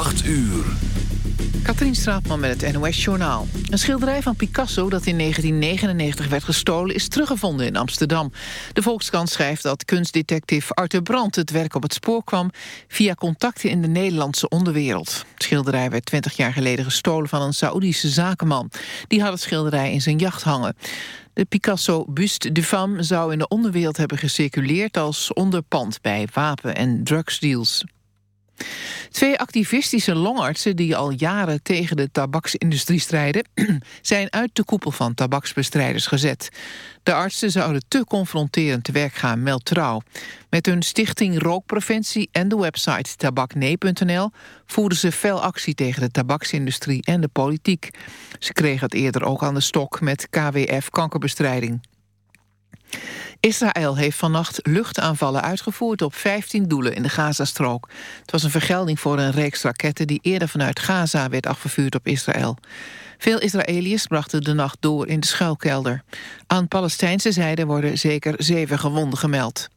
8 uur. Katrien Straatman met het NOS-journaal. Een schilderij van Picasso dat in 1999 werd gestolen... is teruggevonden in Amsterdam. De Volkskrant schrijft dat kunstdetective Arthur Brandt... het werk op het spoor kwam via contacten in de Nederlandse onderwereld. Het schilderij werd 20 jaar geleden gestolen van een Saoedische zakenman. Die had het schilderij in zijn jacht hangen. De Picasso Buste de Femme zou in de onderwereld hebben gecirculeerd... als onderpand bij wapen- en drugsdeals. Twee activistische longartsen die al jaren tegen de tabaksindustrie strijden... zijn uit de koepel van tabaksbestrijders gezet. De artsen zouden te confronterend te werk gaan, meldt Trouw. Met hun stichting Rookpreventie en de website tabaknee.nl... voerden ze fel actie tegen de tabaksindustrie en de politiek. Ze kregen het eerder ook aan de stok met KWF kankerbestrijding. Israël heeft vannacht luchtaanvallen uitgevoerd op 15 doelen in de Gazastrook. Het was een vergelding voor een reeks raketten die eerder vanuit Gaza werd afgevuurd op Israël. Veel Israëliërs brachten de nacht door in de schuilkelder. Aan Palestijnse zijde worden zeker zeven gewonden gemeld.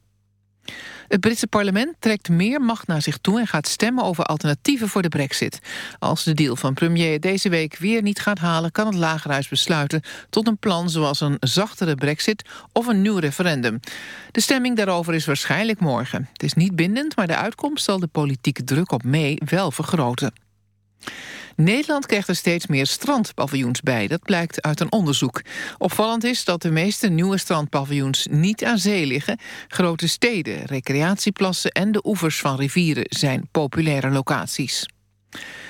Het Britse parlement trekt meer macht naar zich toe... en gaat stemmen over alternatieven voor de brexit. Als de deal van premier deze week weer niet gaat halen... kan het Lagerhuis besluiten tot een plan zoals een zachtere brexit... of een nieuw referendum. De stemming daarover is waarschijnlijk morgen. Het is niet bindend, maar de uitkomst zal de politieke druk op mee wel vergroten. Nederland krijgt er steeds meer strandpaviljoens bij. Dat blijkt uit een onderzoek. Opvallend is dat de meeste nieuwe strandpaviljoens niet aan zee liggen. Grote steden, recreatieplassen en de oevers van rivieren zijn populaire locaties.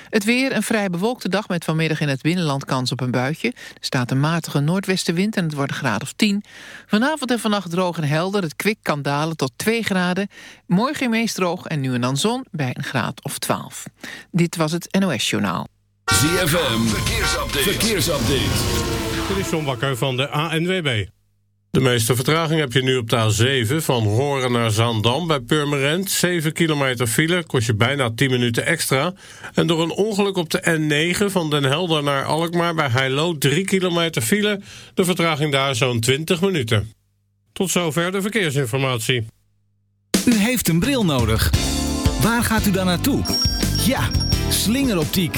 Het weer, een vrij bewolkte dag met vanmiddag in het binnenland kans op een buitje. Er staat een matige noordwestenwind en het wordt een graad of 10. Vanavond en vannacht droog en helder. Het kwik kan dalen tot 2 graden. Morgen meest droog en nu en dan zon bij een graad of 12. Dit was het NOS Journaal. ZFM, verkeersupdate. verkeersupdate. Dit is John Bakker van de ANWB. De meeste vertraging heb je nu op de A7 van Horen naar Zaandam bij Purmerend. 7 kilometer file, kost je bijna 10 minuten extra. En door een ongeluk op de N9 van Den Helder naar Alkmaar bij Heilo 3 kilometer file. De vertraging daar zo'n 20 minuten. Tot zover de verkeersinformatie. U heeft een bril nodig. Waar gaat u dan naartoe? Ja, slingeroptiek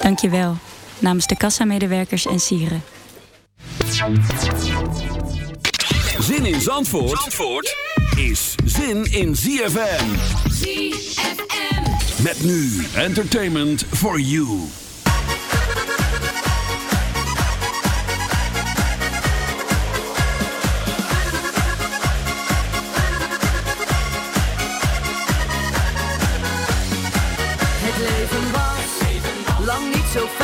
Dank je wel. Namens de kassamedewerkers en sieren. Zin in Zandvoort, Zandvoort is zin in ZFM. ZFM. Met nu entertainment for you. so fast.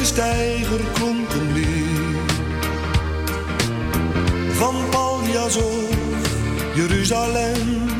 elke steiger klonk een lied. Van Paljas of Jeruzalem.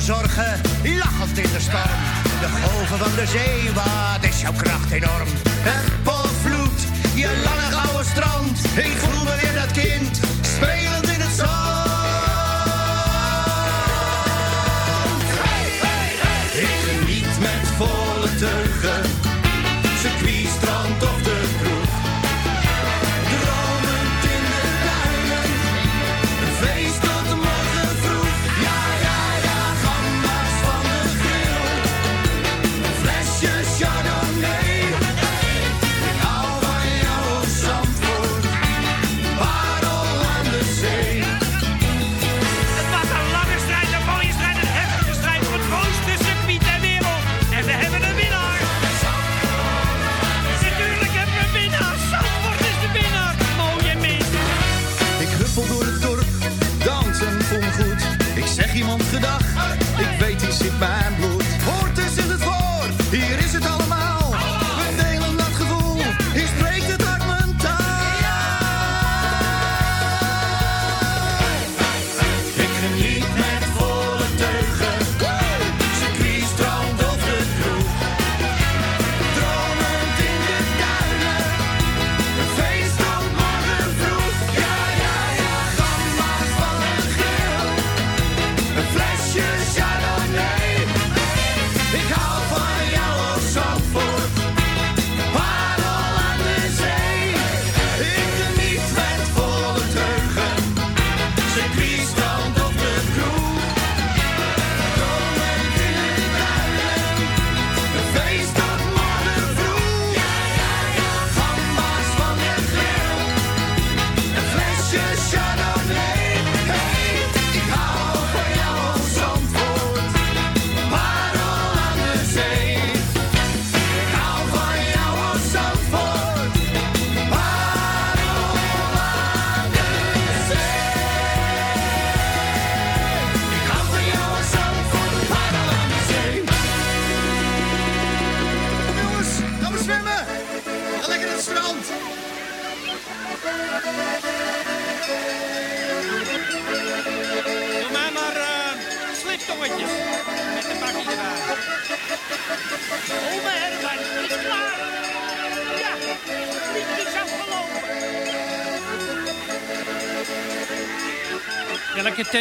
zorgen, lachend in de storm. De golven van de zee, wat is jouw kracht enorm? Het potvloed, je lange gouden strand, ik voel me weer dat kind, spelend in het zand.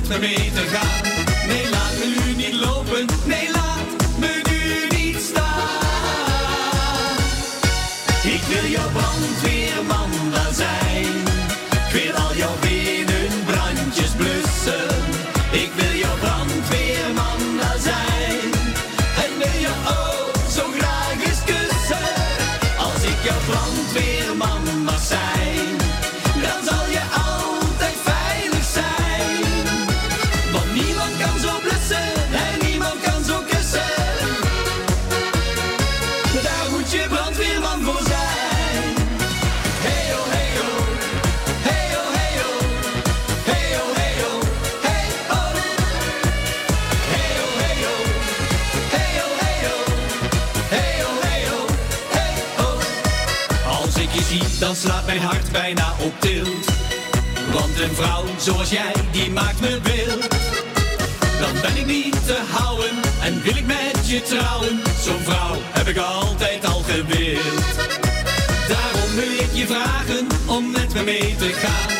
met me mee te gaan. Nee, laat me nu niet lopen. Nee, laat mijn hart bijna op tilt. Want een vrouw zoals jij, die maakt me wild. Dan ben ik niet te houden en wil ik met je trouwen. Zo'n vrouw heb ik altijd al gewild. Daarom wil ik je vragen om met me mee te gaan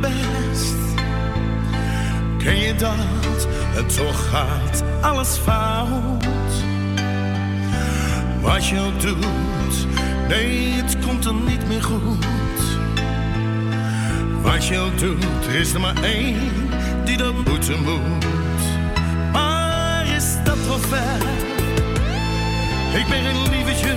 best. Ken je dat? En toch gaat alles fout. Wat je doet, nee, het komt er niet meer goed. Wat je doet, is er maar één die dat moeten moet. Maar is dat wel ver? Ik ben een lievertje,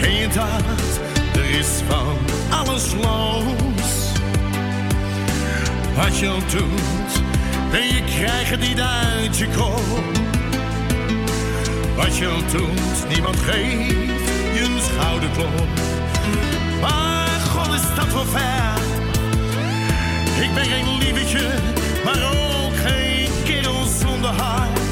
Ken je dat? Er is van alles los. Wat je ook doet, en je krijgt het niet uit je kop. Wat je doet, niemand geeft je een schouderklop. Maar God is dat wel ver. Ik ben geen lievertje, maar ook geen kerel zonder hart.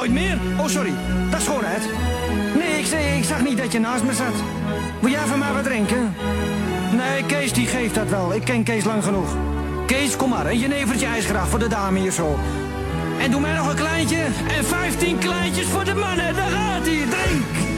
nooit meer. Oh, sorry. Dat is schoonheid. Nee, ik, zag niet dat je naast me zat. Wil jij van mij wat drinken? Nee, Kees die geeft dat wel. Ik ken Kees lang genoeg. Kees, kom maar. Een jenevertje ijsgraag voor de dame hier zo. En doe mij nog een kleintje. En 15 kleintjes voor de mannen. Daar gaat hij. Drink!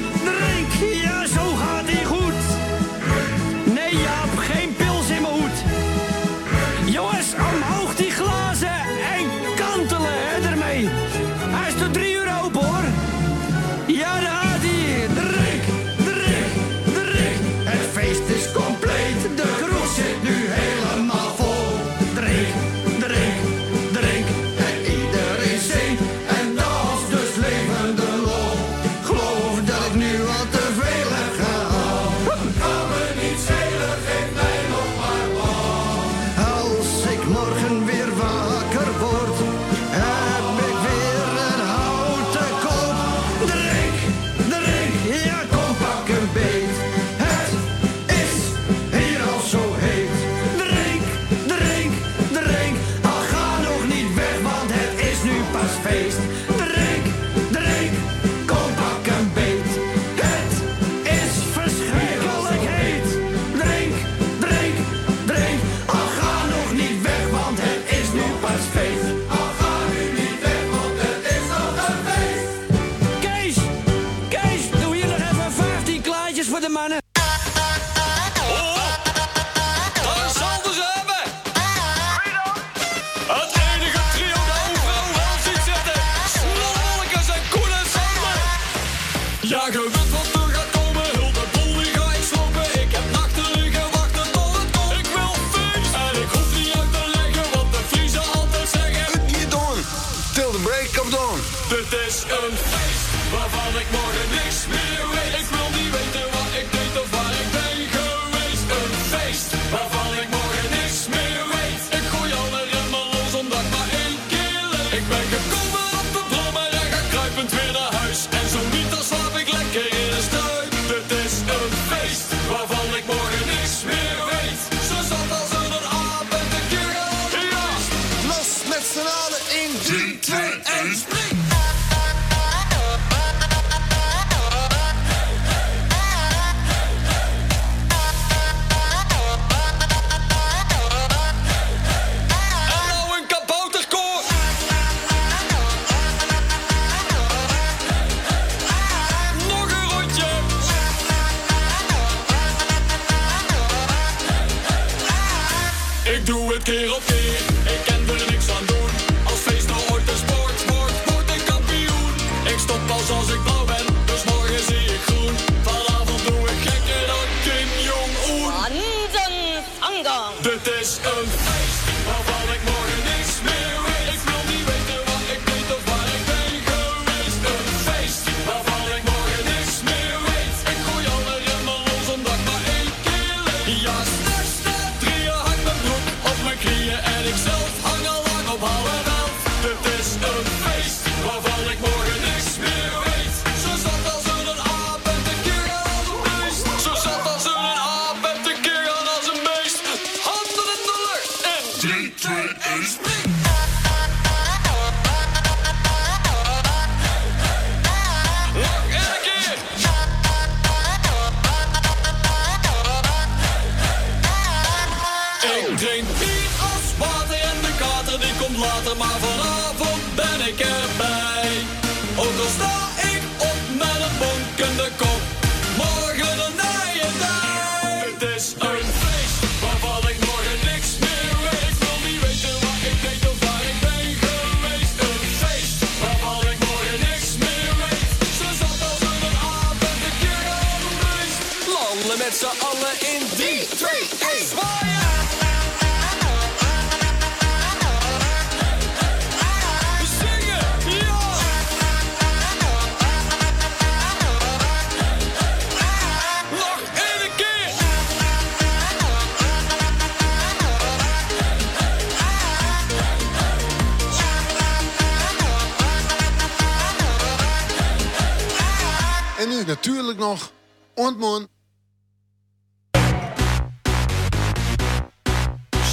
natuurlijk nog ontmoen.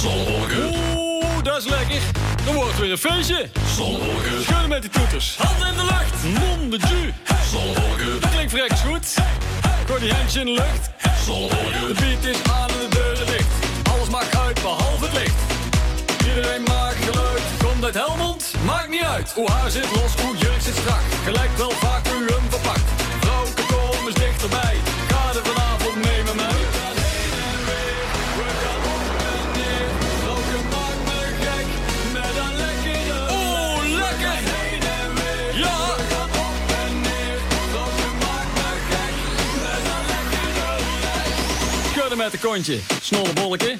Zonwolken. Oeh, dat is lekker. Dan wordt weer een feestje. Zonwolken. Schudden met die toeters. Handen in de lucht. Mon de ju. Zonwolken. Dat klinkt rechts goed. Gooi die handjes in de lucht. Zonwolken. De beat is aan en de deuren dicht. Alles maakt uit behalve het licht. Iedereen maakt geluid. Komt uit Helmond? Maakt niet uit. Hoe haar zit los, hoe jurk zit strak. Gelijk wel vaak u hem verpakt. Vrouwke, kom eens dichterbij. Ga er vanavond mee met mij. We gaan heen en weer, we gaan op en neer. Vrouwke maakt me gek, met een lekkere... Oh, lekker! We gaan heen en weer, ja. we gaan op en neer. Roken maakt me gek, met een lekkere... Schudden met een kontje, snollebolletje.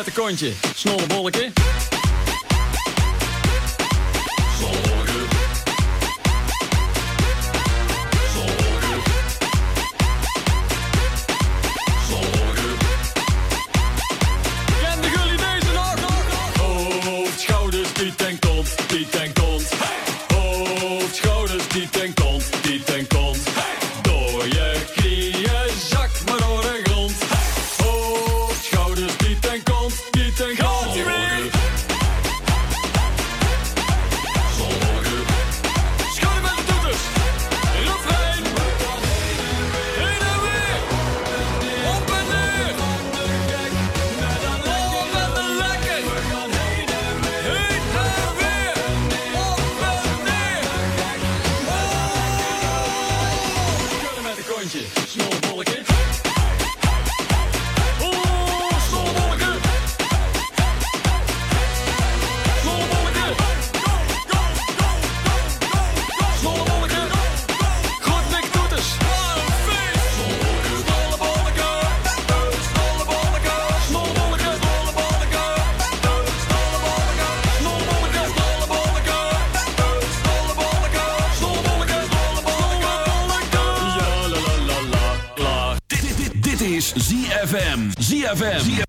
Met een kontje. Snollebolleke.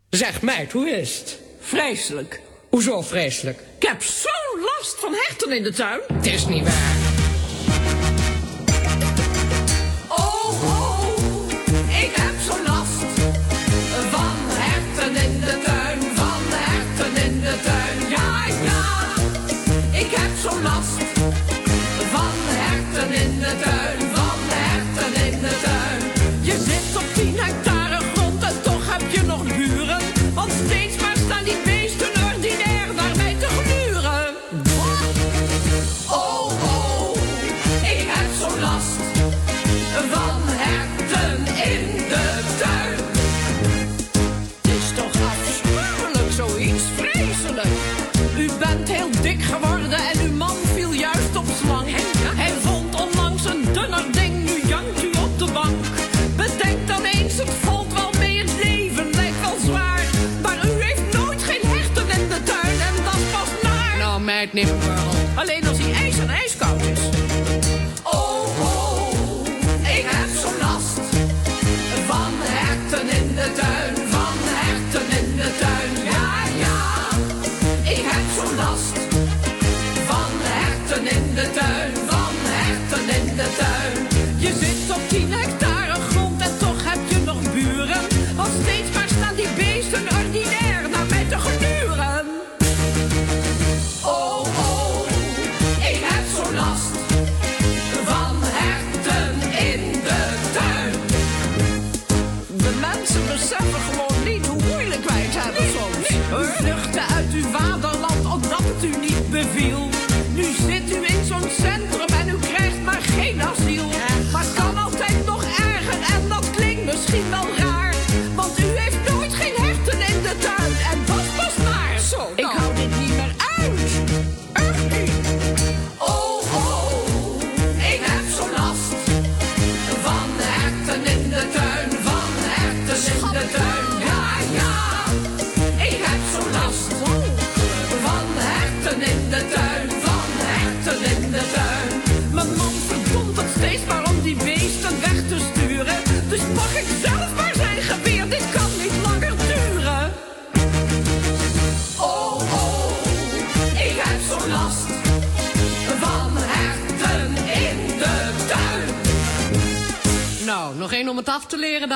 Zeg meid, hoe is het? Vreselijk. Hoezo vreselijk? Ik heb zo'n last van herten in de tuin. Het is niet waar. Nee, world.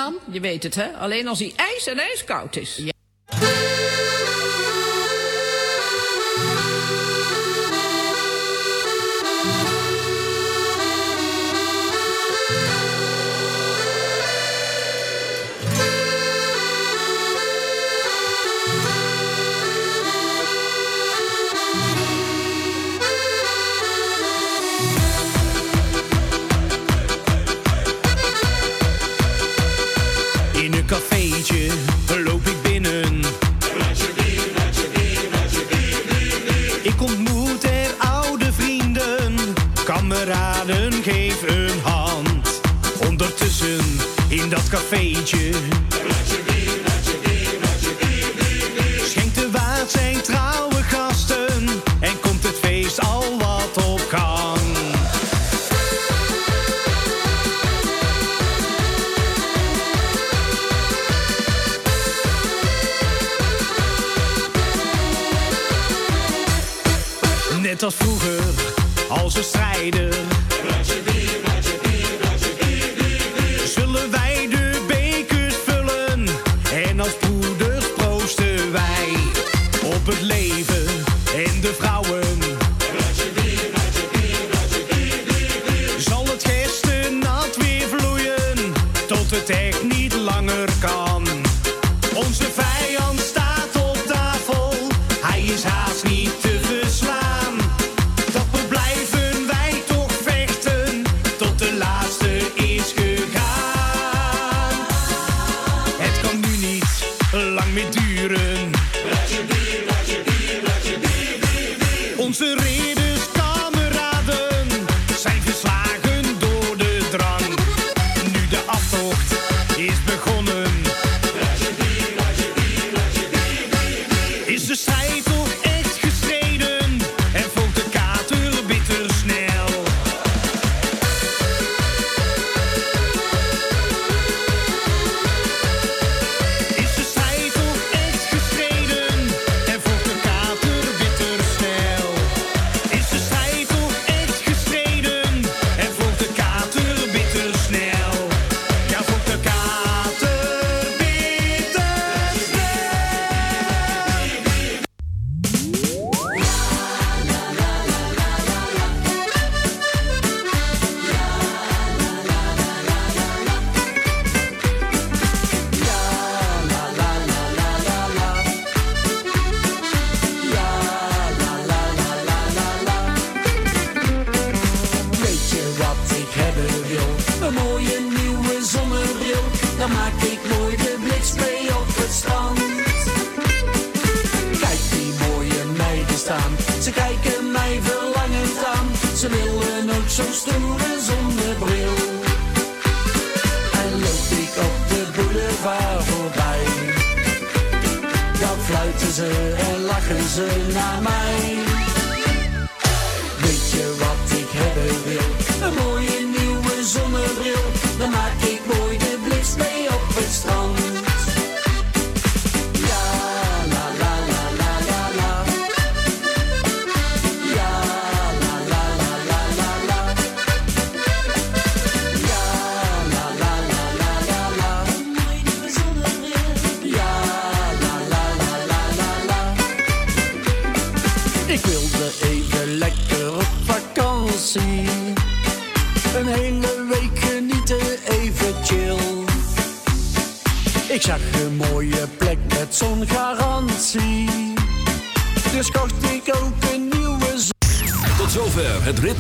dan? Je weet het, hè? Alleen als hij ijs en ijskoud is. cafeetje. Schenkt de waard zijn trouwe gasten en komt het feest al wat op gang. Net als vroeger